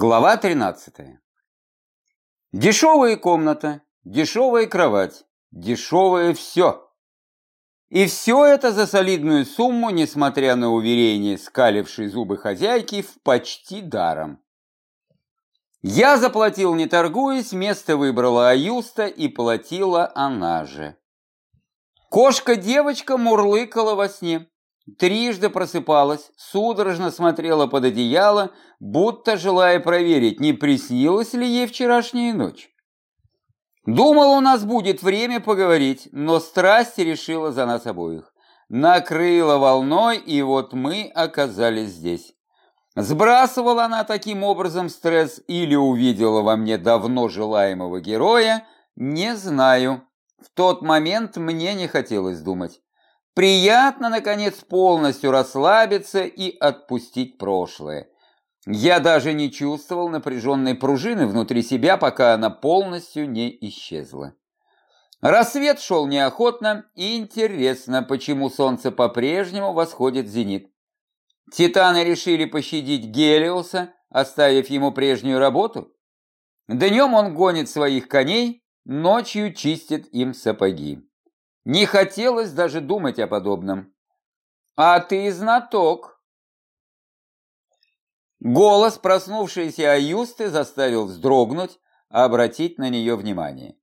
Глава 13. Дешевая комната, дешевая кровать, дешевое все. И все это за солидную сумму, несмотря на уверение скалившей зубы хозяйки, в почти даром. Я заплатил, не торгуясь, место выбрала Аюста и платила она же. Кошка-девочка мурлыкала во сне. Трижды просыпалась, судорожно смотрела под одеяло, будто желая проверить, не приснилась ли ей вчерашняя ночь. Думала, у нас будет время поговорить, но страсть решила за нас обоих. Накрыла волной, и вот мы оказались здесь. Сбрасывала она таким образом стресс или увидела во мне давно желаемого героя, не знаю. В тот момент мне не хотелось думать. Приятно, наконец, полностью расслабиться и отпустить прошлое. Я даже не чувствовал напряженной пружины внутри себя, пока она полностью не исчезла. Рассвет шел неохотно, и интересно, почему солнце по-прежнему восходит в зенит. Титаны решили пощадить Гелиоса, оставив ему прежнюю работу? Днем он гонит своих коней, ночью чистит им сапоги. Не хотелось даже думать о подобном. А ты знаток. Голос проснувшейся Аюсты заставил вздрогнуть, обратить на нее внимание.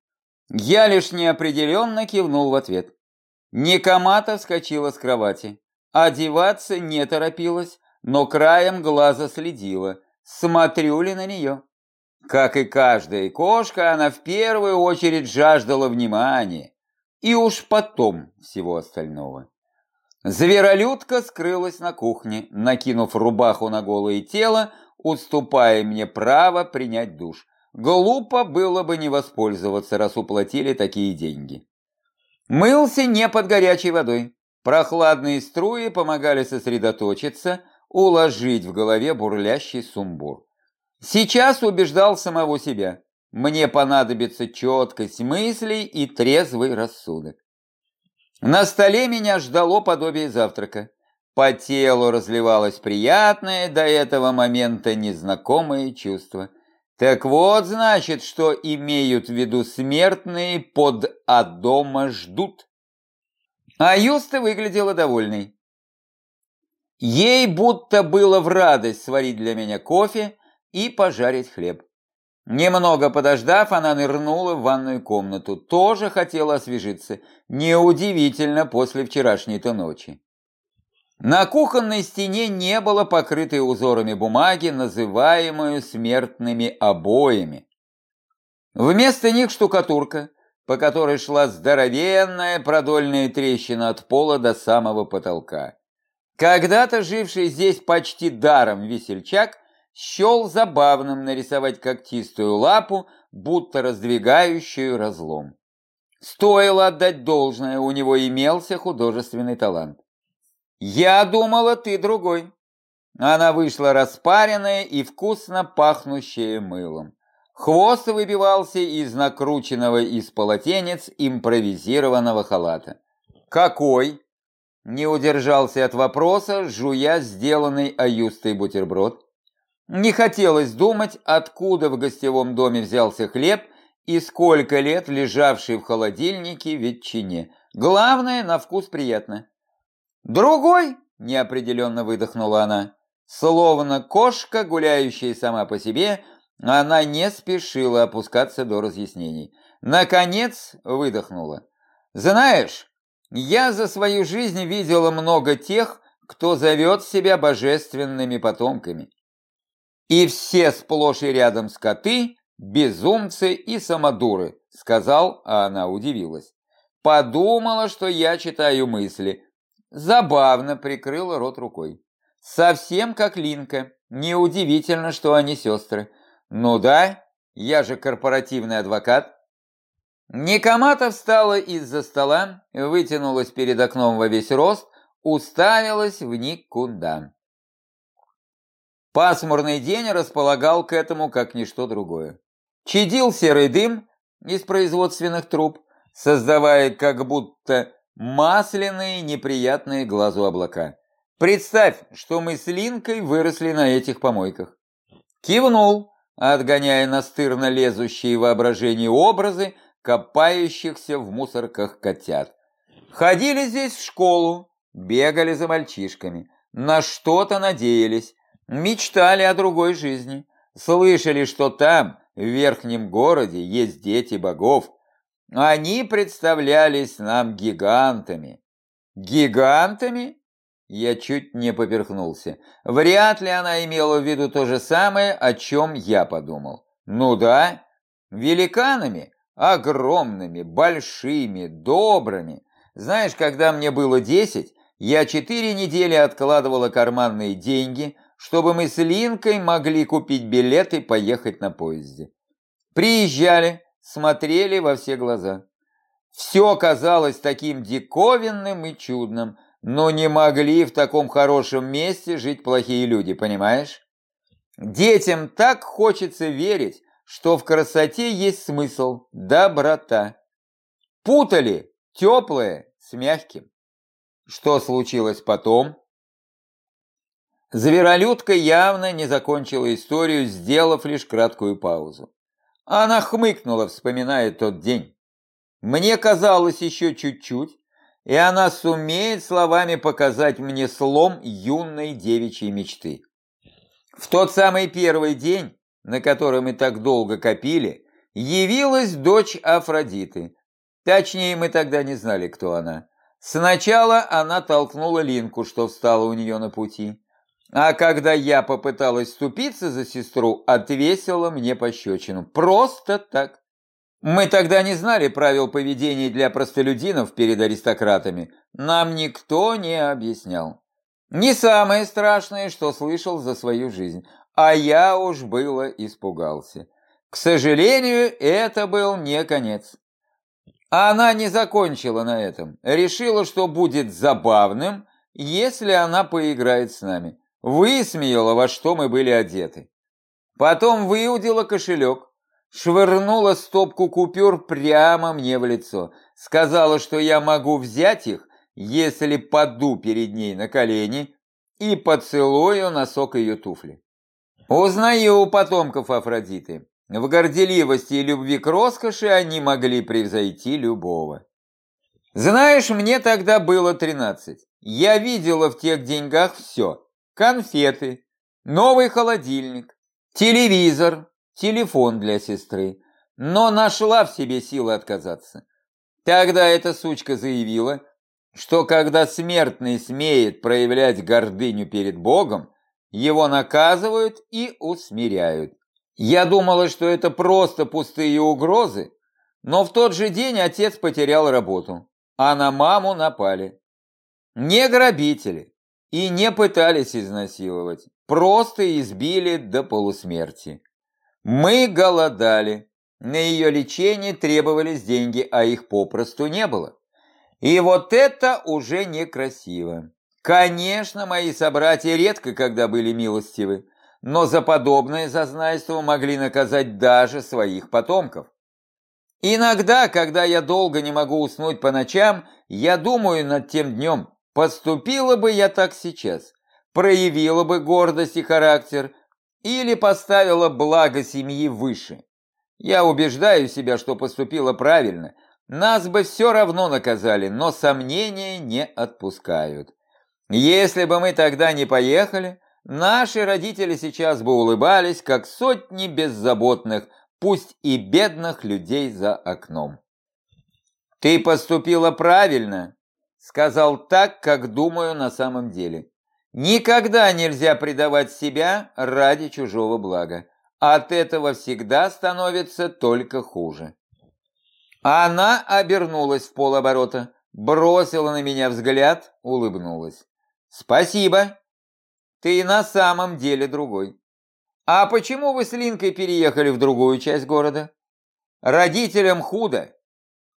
Я лишь неопределенно кивнул в ответ. Некомата вскочила с кровати. Одеваться не торопилась, но краем глаза следила, смотрю ли на нее. Как и каждая кошка, она в первую очередь жаждала внимания, и уж потом всего остального. Зверолюдка скрылась на кухне, накинув рубаху на голое тело, уступая мне право принять душ. Глупо было бы не воспользоваться, раз уплатили такие деньги. Мылся не под горячей водой. Прохладные струи помогали сосредоточиться, уложить в голове бурлящий сумбур. Сейчас убеждал самого себя. Мне понадобится четкость мыслей и трезвый рассудок. На столе меня ждало подобие завтрака. По телу разливалось приятное до этого момента незнакомое чувство. Так вот, значит, что имеют в виду смертные под «а дома ждут». А Юста выглядела довольной. Ей будто было в радость сварить для меня кофе и пожарить хлеб. Немного подождав, она нырнула в ванную комнату. Тоже хотела освежиться. Неудивительно после вчерашней-то ночи. На кухонной стене не было покрытой узорами бумаги, называемую смертными обоями. Вместо них штукатурка, по которой шла здоровенная продольная трещина от пола до самого потолка. Когда-то живший здесь почти даром весельчак счел забавным нарисовать когтистую лапу, будто раздвигающую разлом. Стоило отдать должное, у него имелся художественный талант. «Я думала, ты другой». Она вышла распаренная и вкусно пахнущая мылом. Хвост выбивался из накрученного из полотенец импровизированного халата. «Какой?» Не удержался от вопроса, жуя сделанный аюстой бутерброд. Не хотелось думать, откуда в гостевом доме взялся хлеб и сколько лет лежавший в холодильнике ветчине. Главное, на вкус приятно. «Другой?» – неопределенно выдохнула она. Словно кошка, гуляющая сама по себе, она не спешила опускаться до разъяснений. Наконец выдохнула. «Знаешь, я за свою жизнь видела много тех, кто зовет себя божественными потомками. И все сплошь и рядом скоты, безумцы и самодуры, сказал, а она удивилась. Подумала, что я читаю мысли. Забавно прикрыла рот рукой. Совсем как Линка. Неудивительно, что они сестры. Ну да, я же корпоративный адвокат. Никомата встала из-за стола, вытянулась перед окном во весь рост, уставилась в никуда. Пасмурный день располагал к этому как ничто другое. Чадил серый дым из производственных труб, создавая как будто масляные неприятные глазу облака. Представь, что мы с Линкой выросли на этих помойках. Кивнул, отгоняя настырно лезущие воображение образы копающихся в мусорках котят. Ходили здесь в школу, бегали за мальчишками, на что-то надеялись, мечтали о другой жизни, слышали, что там, в верхнем городе, есть дети богов. Они представлялись нам гигантами. Гигантами? Я чуть не поперхнулся. Вряд ли она имела в виду то же самое, о чем я подумал. Ну да, великанами, огромными, большими, добрыми. Знаешь, когда мне было десять, я четыре недели откладывала карманные деньги, чтобы мы с Линкой могли купить билет и поехать на поезде. Приезжали, смотрели во все глаза. Все казалось таким диковинным и чудным, но не могли в таком хорошем месте жить плохие люди, понимаешь? Детям так хочется верить, что в красоте есть смысл, доброта. Путали теплое с мягким. Что случилось потом? Зверолюдка явно не закончила историю, сделав лишь краткую паузу. Она хмыкнула, вспоминая тот день. Мне казалось еще чуть-чуть, и она сумеет словами показать мне слом юной девичьей мечты. В тот самый первый день, на который мы так долго копили, явилась дочь Афродиты. Точнее, мы тогда не знали, кто она. Сначала она толкнула Линку, что встала у нее на пути. А когда я попыталась ступиться за сестру, отвесила мне пощечину. Просто так. Мы тогда не знали правил поведения для простолюдинов перед аристократами. Нам никто не объяснял. Не самое страшное, что слышал за свою жизнь. А я уж было испугался. К сожалению, это был не конец. Она не закончила на этом. Решила, что будет забавным, если она поиграет с нами. Высмеяла, во что мы были одеты. Потом выудила кошелек, швырнула стопку купюр прямо мне в лицо. Сказала, что я могу взять их, если паду перед ней на колени и поцелую носок ее туфли. Узнаю у потомков Афродиты. В горделивости и любви к роскоши они могли превзойти любого. Знаешь, мне тогда было тринадцать. Я видела в тех деньгах все. Конфеты, новый холодильник, телевизор, телефон для сестры, но нашла в себе силы отказаться. Тогда эта сучка заявила, что когда смертный смеет проявлять гордыню перед Богом, его наказывают и усмиряют. Я думала, что это просто пустые угрозы, но в тот же день отец потерял работу, а на маму напали. Не грабители и не пытались изнасиловать, просто избили до полусмерти. Мы голодали. На ее лечение требовались деньги, а их попросту не было. И вот это уже некрасиво. Конечно, мои собратья редко когда были милостивы, но за подобное зазнайство могли наказать даже своих потомков. Иногда, когда я долго не могу уснуть по ночам, я думаю над тем днем, поступила бы я так сейчас, проявила бы гордость и характер, или поставила благо семьи выше. Я убеждаю себя, что поступила правильно. Нас бы все равно наказали, но сомнения не отпускают. Если бы мы тогда не поехали, наши родители сейчас бы улыбались, как сотни беззаботных, пусть и бедных людей за окном. «Ты поступила правильно», — сказал так, как думаю на самом деле. Никогда нельзя предавать себя ради чужого блага. От этого всегда становится только хуже. Она обернулась в полоборота, бросила на меня взгляд, улыбнулась. «Спасибо. Ты на самом деле другой. А почему вы с Линкой переехали в другую часть города? Родителям худо.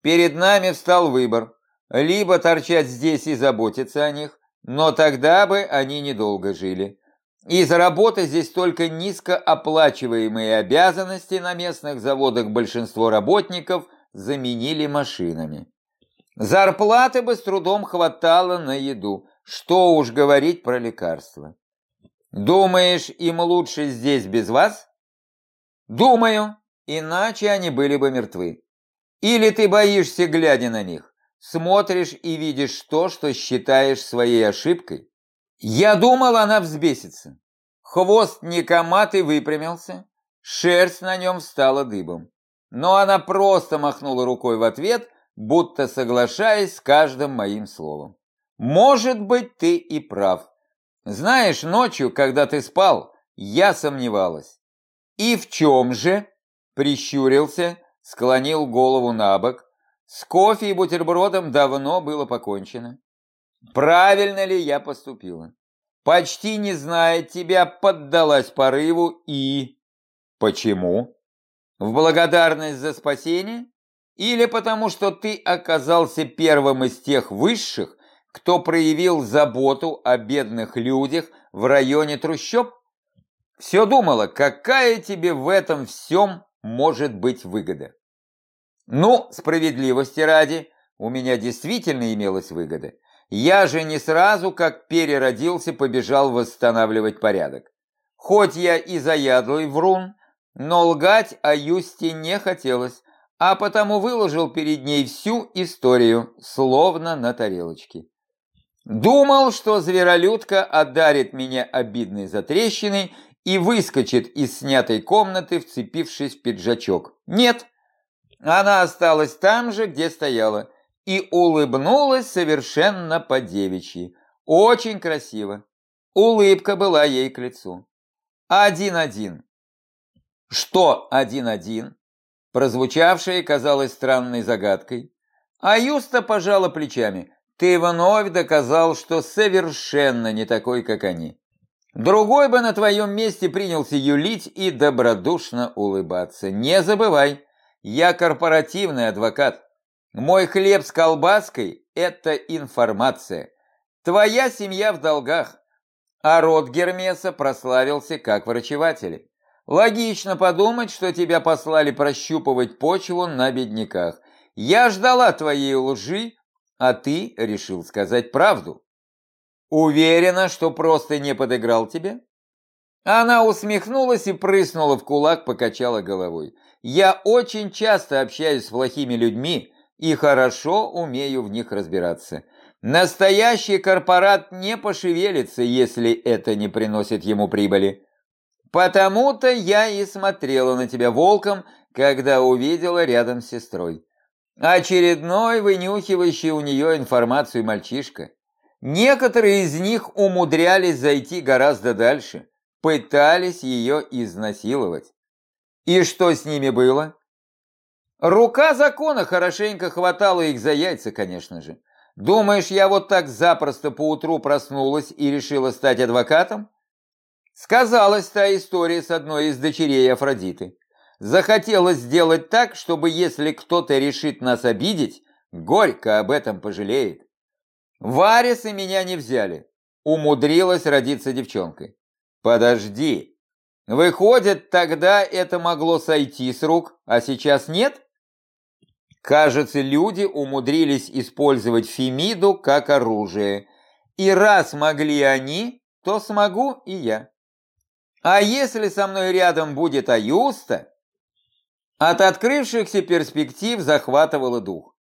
Перед нами встал выбор. Либо торчать здесь и заботиться о них, но тогда бы они недолго жили. Из работы здесь только низкооплачиваемые обязанности на местных заводах большинство работников заменили машинами. Зарплаты бы с трудом хватало на еду, что уж говорить про лекарства. Думаешь, им лучше здесь без вас? Думаю, иначе они были бы мертвы. Или ты боишься, глядя на них, смотришь и видишь то, что считаешь своей ошибкой? Я думал, она взбесится. Хвост Никоматы выпрямился, шерсть на нем стала дыбом. Но она просто махнула рукой в ответ, будто соглашаясь с каждым моим словом. Может быть, ты и прав. Знаешь, ночью, когда ты спал, я сомневалась. И в чем же? Прищурился, склонил голову на бок. С кофе и бутербродом давно было покончено. Правильно ли я поступила? Почти не зная тебя, поддалась порыву и... Почему? В благодарность за спасение? Или потому что ты оказался первым из тех высших, кто проявил заботу о бедных людях в районе трущоб? Все думала, какая тебе в этом всем может быть выгода. Ну, справедливости ради, у меня действительно имелась выгода. Я же не сразу, как переродился, побежал восстанавливать порядок. Хоть я и заядлый врун, но лгать о Юсте не хотелось, а потому выложил перед ней всю историю, словно на тарелочке. Думал, что зверолюдка одарит меня обидной затрещиной и выскочит из снятой комнаты, вцепившись в пиджачок. Нет, она осталась там же, где стояла, и улыбнулась совершенно по-девичьи. Очень красиво. Улыбка была ей к лицу. Один-один. Что один-один? Прозвучавшее казалось странной загадкой. А Юста пожала плечами – ты вновь доказал, что совершенно не такой, как они. Другой бы на твоем месте принялся юлить и добродушно улыбаться. Не забывай, я корпоративный адвокат. Мой хлеб с колбаской – это информация. Твоя семья в долгах, а род Гермеса прославился как врачеватели. Логично подумать, что тебя послали прощупывать почву на бедняках. Я ждала твоей лжи, а ты решил сказать правду. Уверена, что просто не подыграл тебе? Она усмехнулась и прыснула в кулак, покачала головой. Я очень часто общаюсь с плохими людьми и хорошо умею в них разбираться. Настоящий корпорат не пошевелится, если это не приносит ему прибыли. Потому-то я и смотрела на тебя волком, когда увидела рядом с сестрой. Очередной вынюхивающий у нее информацию мальчишка. Некоторые из них умудрялись зайти гораздо дальше, пытались ее изнасиловать. И что с ними было? Рука закона хорошенько хватала их за яйца, конечно же. Думаешь, я вот так запросто поутру проснулась и решила стать адвокатом? Сказалась та история с одной из дочерей Афродиты. Захотелось сделать так, чтобы если кто-то решит нас обидеть, горько об этом пожалеет. Варисы меня не взяли. Умудрилась родиться девчонкой. Подожди. Выходит, тогда это могло сойти с рук, а сейчас нет? Кажется, люди умудрились использовать Фемиду как оружие. И раз могли они, то смогу и я. А если со мной рядом будет Аюста, от открывшихся перспектив захватывало дух.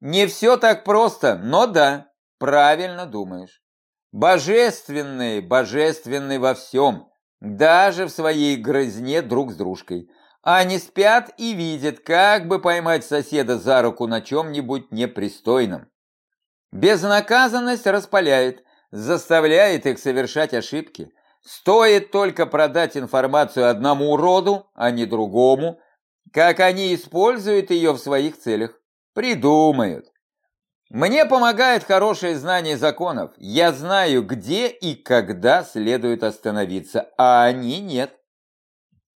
Не все так просто, но да, правильно думаешь. Божественные, божественные во всем, даже в своей грызне друг с дружкой. Они спят и видят, как бы поймать соседа за руку на чем-нибудь непристойном. Безнаказанность распаляет, заставляет их совершать ошибки. Стоит только продать информацию одному уроду, а не другому, как они используют ее в своих целях? Придумают. Мне помогает хорошее знание законов. Я знаю, где и когда следует остановиться, а они нет.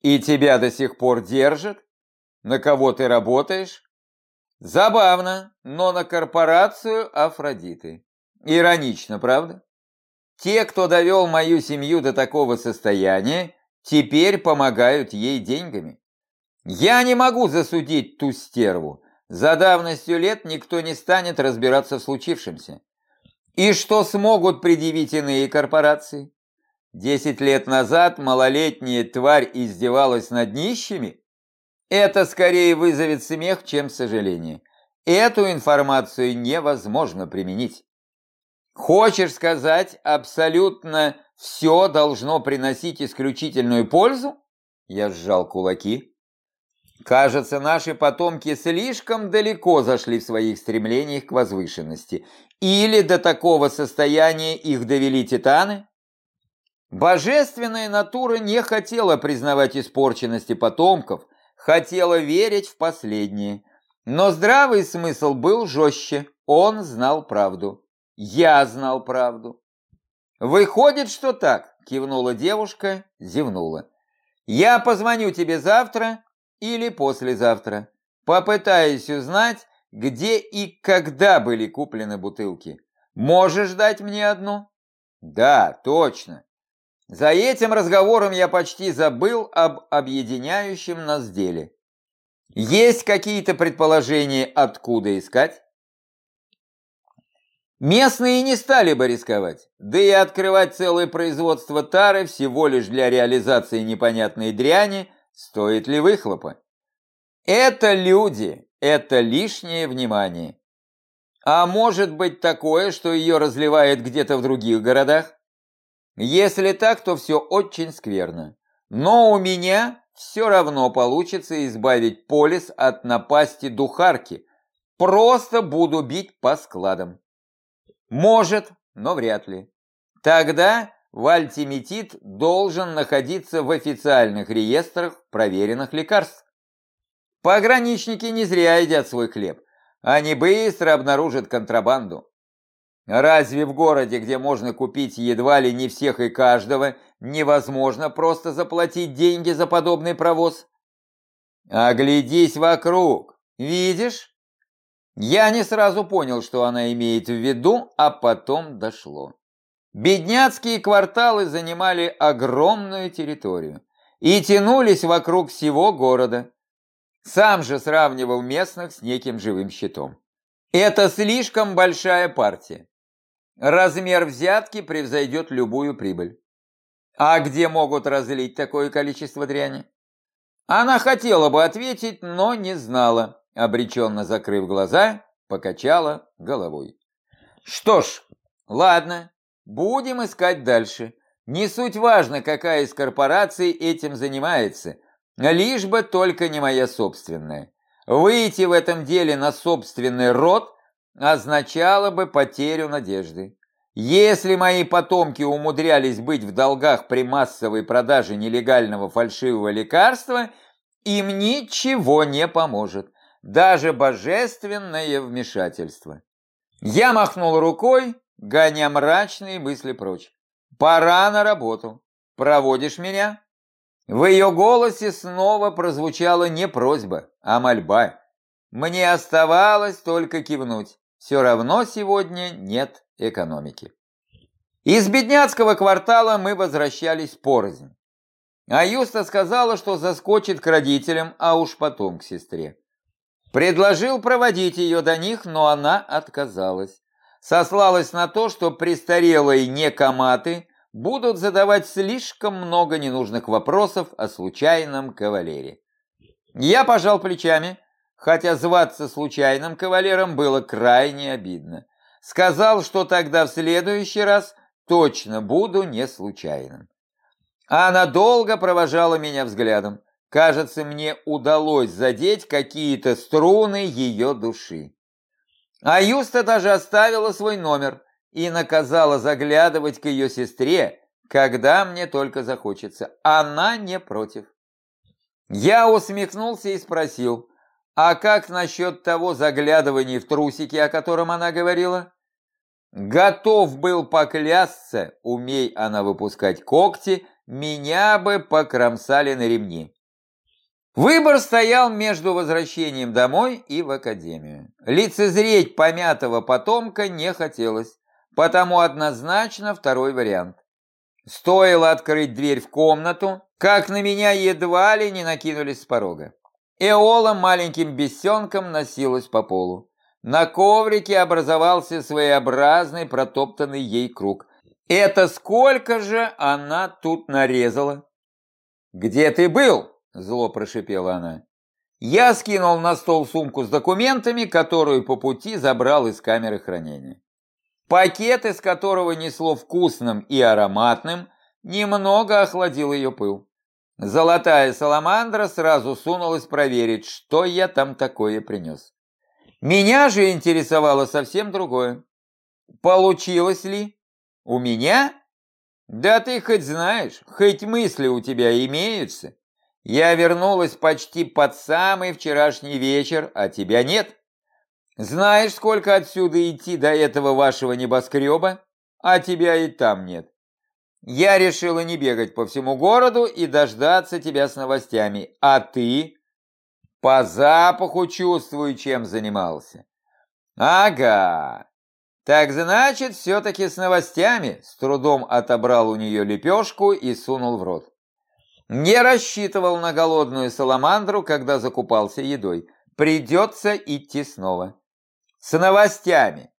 И тебя до сих пор держат? На кого ты работаешь? Забавно, но на корпорацию Афродиты. Иронично, правда? Те, кто довел мою семью до такого состояния, теперь помогают ей деньгами. Я не могу засудить ту стерву. За давностью лет никто не станет разбираться в случившемся. И что смогут предъявить иные корпорации? Десять лет назад малолетняя тварь издевалась над нищими? Это скорее вызовет смех, чем сожаление. Эту информацию невозможно применить. Хочешь сказать, абсолютно все должно приносить исключительную пользу? Я сжал кулаки. Кажется, наши потомки слишком далеко зашли в своих стремлениях к возвышенности. Или до такого состояния их довели титаны? Божественная натура не хотела признавать испорченности потомков, хотела верить в последнее. Но здравый смысл был жестче, он знал правду. Я знал правду. «Выходит, что так», – кивнула девушка, зевнула. «Я позвоню тебе завтра или послезавтра. Попытаюсь узнать, где и когда были куплены бутылки. Можешь дать мне одну?» «Да, точно. За этим разговором я почти забыл об объединяющем нас деле. Есть какие-то предположения, откуда искать?» Местные не стали бы рисковать, да и открывать целое производство тары всего лишь для реализации непонятной дряни стоит ли выхлопа. Это люди, это лишнее внимание. А может быть такое, что ее разливает где-то в других городах? Если так, то все очень скверно. Но у меня все равно получится избавить полис от напасти духарки. Просто буду бить по складам. Может, но вряд ли. Тогда вальтиметид должен находиться в официальных реестрах проверенных лекарств. Пограничники не зря едят свой хлеб. Они быстро обнаружат контрабанду. Разве в городе, где можно купить едва ли не всех и каждого, невозможно просто заплатить деньги за подобный провоз? Оглядись вокруг. Видишь? Я не сразу понял, что она имеет в виду, а потом дошло. Бедняцкие кварталы занимали огромную территорию и тянулись вокруг всего города. Сам же сравнивал местных с неким живым щитом. Это слишком большая партия. Размер взятки превзойдет любую прибыль. А где могут разлить такое количество дряни? Она хотела бы ответить, но не знала обреченно закрыв глаза, покачала головой. Что ж, ладно, будем искать дальше. Не суть важно, какая из корпораций этим занимается, лишь бы только не моя собственная. Выйти в этом деле на собственный род означало бы потерю надежды. Если мои потомки умудрялись быть в долгах при массовой продаже нелегального фальшивого лекарства, им ничего не поможет даже божественное вмешательство. Я махнул рукой, гоня мрачные мысли прочь. Пора на работу. Проводишь меня? В ее голосе снова прозвучала не просьба, а мольба. Мне оставалось только кивнуть. Все равно сегодня нет экономики. Из бедняцкого квартала мы возвращались порознь. А Юста сказала, что заскочит к родителям, а уж потом к сестре. Предложил проводить ее до них, но она отказалась. Сослалась на то, что престарелые некоматы будут задавать слишком много ненужных вопросов о случайном кавалере. Я пожал плечами, хотя зваться случайным кавалером было крайне обидно. Сказал, что тогда в следующий раз точно буду не случайным. Она долго провожала меня взглядом. Кажется, мне удалось задеть какие-то струны ее души. А Юста даже оставила свой номер и наказала заглядывать к ее сестре, когда мне только захочется. Она не против. Я усмехнулся и спросил, а как насчет того заглядывания в трусики, о котором она говорила? Готов был поклясться, умей она выпускать когти, меня бы покромсали на ремни. Выбор стоял между возвращением домой и в академию. Лицезреть помятого потомка не хотелось, потому однозначно второй вариант. Стоило открыть дверь в комнату, как на меня едва ли не накинулись с порога. Эола маленьким бесенком носилась по полу. На коврике образовался своеобразный протоптанный ей круг. Это сколько же она тут нарезала? Где ты был? Зло прошипела она. Я скинул на стол сумку с документами, которую по пути забрал из камеры хранения. Пакет, из которого несло вкусным и ароматным, немного охладил ее пыл. Золотая саламандра сразу сунулась проверить, что я там такое принес. Меня же интересовало совсем другое. Получилось ли? У меня? Да ты хоть знаешь, хоть мысли у тебя имеются. Я вернулась почти под самый вчерашний вечер, а тебя нет. Знаешь, сколько отсюда идти до этого вашего небоскреба? А тебя и там нет. Я решила не бегать по всему городу и дождаться тебя с новостями. А ты? По запаху чувствую, чем занимался. Ага. Так значит, все-таки с новостями. С трудом отобрал у нее лепешку и сунул в рот. Не рассчитывал на голодную саламандру, когда закупался едой. Придется идти снова. С новостями.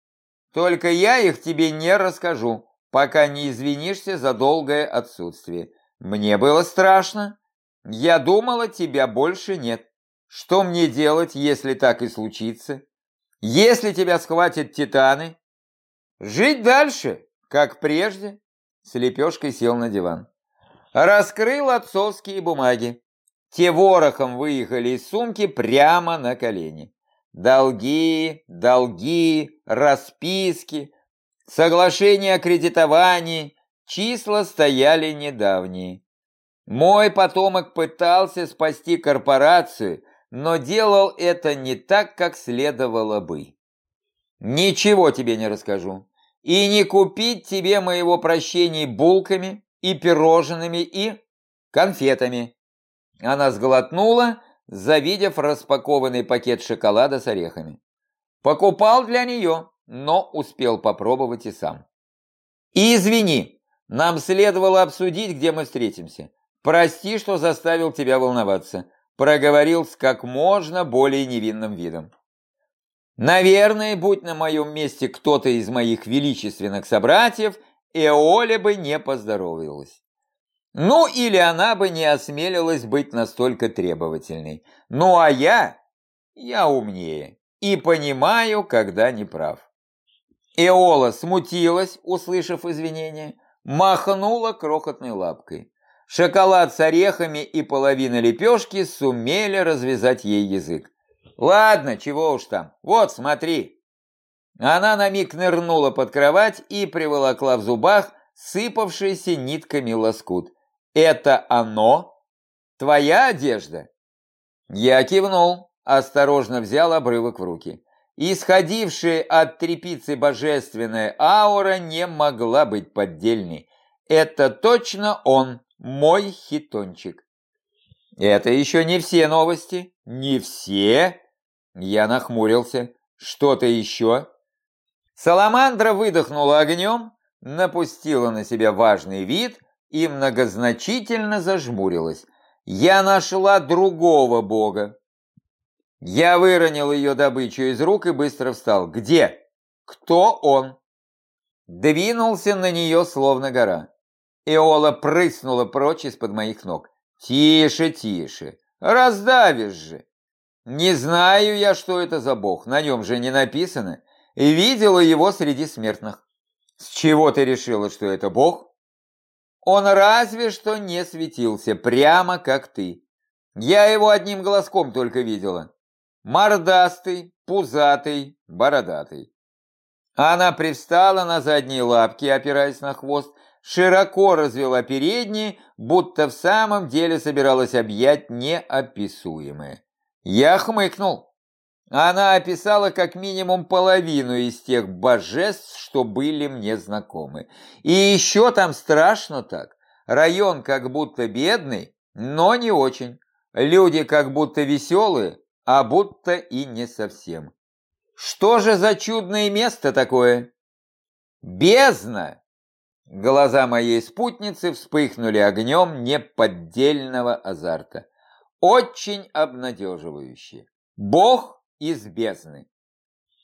Только я их тебе не расскажу, пока не извинишься за долгое отсутствие. Мне было страшно. Я думала, тебя больше нет. Что мне делать, если так и случится? Если тебя схватят титаны? Жить дальше, как прежде. С лепешкой сел на диван. Раскрыл отцовские бумаги. Те ворохом выехали из сумки прямо на колени. Долги, долги, расписки, соглашения о кредитовании, числа стояли недавние. Мой потомок пытался спасти корпорацию, но делал это не так, как следовало бы. Ничего тебе не расскажу. И не купить тебе моего прощения булками, и пирожными, и конфетами. Она сглотнула, завидев распакованный пакет шоколада с орехами. Покупал для нее, но успел попробовать и сам. И извини, нам следовало обсудить, где мы встретимся. Прости, что заставил тебя волноваться. Проговорил с как можно более невинным видом. Наверное, будь на моем месте кто-то из моих величественных собратьев – Эоля бы не поздоровилась. Ну, или она бы не осмелилась быть настолько требовательной. Ну, а я, я умнее и понимаю, когда не прав. Эола смутилась, услышав извинения, махнула крохотной лапкой. Шоколад с орехами и половина лепешки сумели развязать ей язык. Ладно, чего уж там, вот смотри. Она на миг нырнула под кровать и приволокла в зубах сыпавшийся нитками лоскут. «Это оно? Твоя одежда?» Я кивнул, осторожно взял обрывок в руки. Исходившая от трепицы божественная аура не могла быть поддельной. Это точно он, мой хитончик. Это еще не все новости. Не все? Я нахмурился. Что-то еще? Саламандра выдохнула огнем, напустила на себя важный вид и многозначительно зажмурилась. «Я нашла другого бога!» Я выронил ее добычу из рук и быстро встал. «Где? Кто он?» Двинулся на нее, словно гора. Эола прыснула прочь из-под моих ног. «Тише, тише! Раздавишь же!» «Не знаю я, что это за бог, на нем же не написано и видела его среди смертных. С чего ты решила, что это Бог? Он разве что не светился, прямо как ты. Я его одним глазком только видела. Мордастый, пузатый, бородатый. Она привстала на задние лапки, опираясь на хвост, широко развела передние, будто в самом деле собиралась объять неописуемое. Я хмыкнул. Она описала как минимум половину из тех божеств, что были мне знакомы. И еще там страшно так. Район как будто бедный, но не очень. Люди как будто веселые, а будто и не совсем. Что же за чудное место такое? Бездна! Глаза моей спутницы вспыхнули огнем неподдельного азарта. Очень обнадеживающе. Бог из бездны.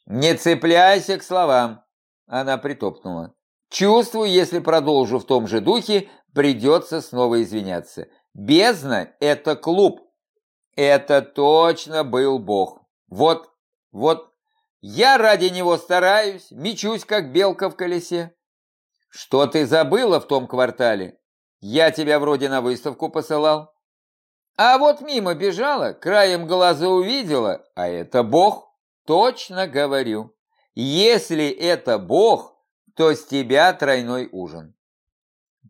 «Не цепляйся к словам!» Она притопнула. Чувствую, если продолжу в том же духе, придется снова извиняться. Бездна – это клуб. Это точно был Бог. Вот, вот, я ради него стараюсь, мечусь, как белка в колесе. Что ты забыла в том квартале? Я тебя вроде на выставку посылал. А вот мимо бежала, краем глаза увидела, а это Бог, точно говорю. Если это Бог, то с тебя тройной ужин.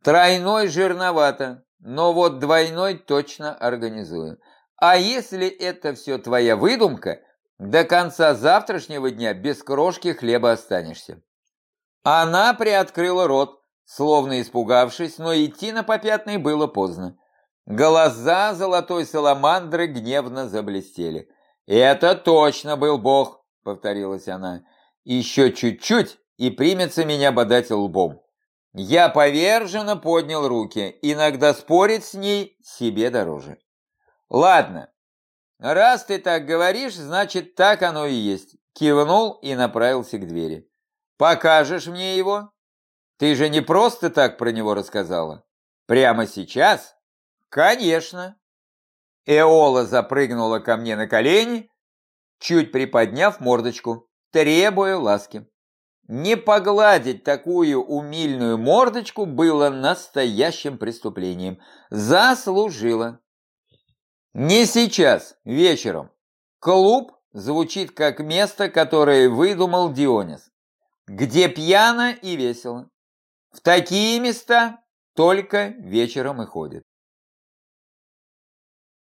Тройной жирновато, но вот двойной точно организую. А если это все твоя выдумка, до конца завтрашнего дня без крошки хлеба останешься. Она приоткрыла рот, словно испугавшись, но идти на попятный было поздно. Глаза золотой саламандры гневно заблестели. «Это точно был бог», — повторилась она. «Еще чуть-чуть, и примется меня бодать лбом». Я поверженно поднял руки. Иногда спорить с ней себе дороже. «Ладно, раз ты так говоришь, значит, так оно и есть». Кивнул и направился к двери. «Покажешь мне его?» «Ты же не просто так про него рассказала?» «Прямо сейчас?» «Конечно!» Эола запрыгнула ко мне на колени, чуть приподняв мордочку, требуя ласки. Не погладить такую умильную мордочку было настоящим преступлением. Заслужила. Не сейчас, вечером. Клуб звучит как место, которое выдумал Дионис, где пьяно и весело. В такие места только вечером и ходит.